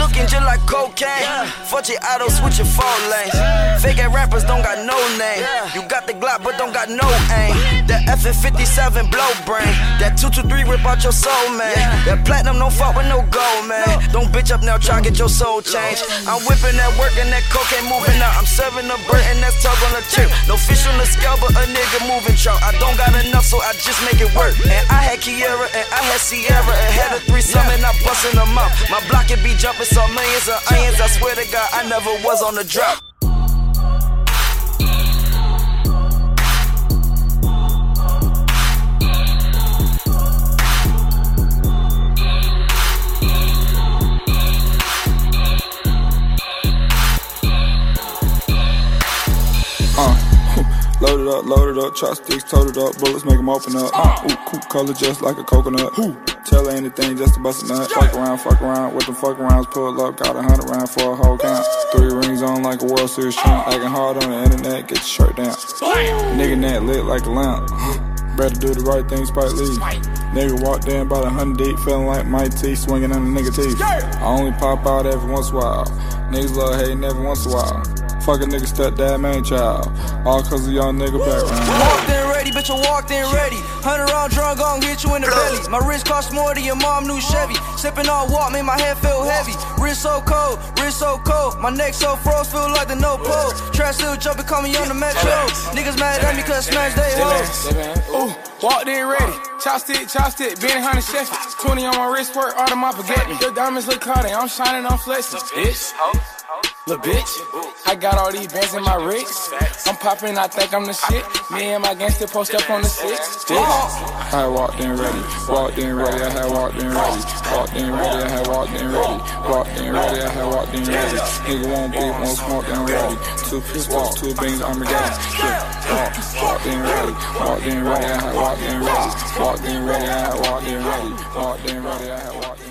looking just like cocaine. Fuck your auto, switch your four lanes. Fake ass rappers don't got no name. You got the Glock, but don't got no aim. That FN57 blow brain. That 223 rip out your soul, man. That platinum don't fuck with no gold, man. Don't bitch up now, try get your soul changed. I'm whipping that work and that cocaine moving out. I'm serving a bird and that's tug on the chip. No fish on the scale, but a nigga moving chalk. I don't got enough, so I just make it work. And I had Kiera and I had Sierra and had a threesome and I bustin' them out. My block it be jumping so millions of onions. I swear to God, I never was on the drop. Load it up, load it up, chopsticks, tote it up, bullets make 'em open up. Uh, ooh, cool color just like a coconut. Ooh, tell her anything just to bust a nut. Fuck around, fuck around, with the fuck arounds, pull up, got a hundred round for a whole count. Three rings on like a World Series champ, acting hard on the internet, get your shirt down. Nigga net lit like a lamp. Better do the right thing, Spike Lee. Nigga walked in about a hundred deep, feeling like my teeth swinging on the nigga teeth. I only pop out every once in a while. Niggas love hating every once in a while. Fuck a nigga stepdad, man child. All cause of y'all nigga background. Walked in ready, bitch, I walked in ready. Hundred round drum gon' hit you in the belly. My wrist cost more than your mom new Chevy. Sipping on wock, made my head feel heavy. Wrist so cold, wrist so cold. My neck so froze, feel like the no pole. Trash still jumping, call me on the metro. Niggas mad at me cause I smash they hoes. Ooh, walked in ready. Chopstick, chopstick, Benny Hunter Chef. 20 on my wrist work, all of my forget me. Your diamonds look hot, I'm shining, I'm flexing. Bitch. Little bitch, I got all these bands in my wrist. I'm popping, I think I'm the shit. Me and my gangster post up on the six. Bitch. I walked in ready, walked in ready, I had walked in ready, walked in ready, I had walked in ready, walked in ready, I had walked in ready. Nigga won't beat, won't smoke, I'm ready. Two pistols, two beans, I'm. Yeah, walk, walked in ready, walked in ready, I had walked in ready, walked in ready, I had walked in ready, walked in ready, I had walked in ready.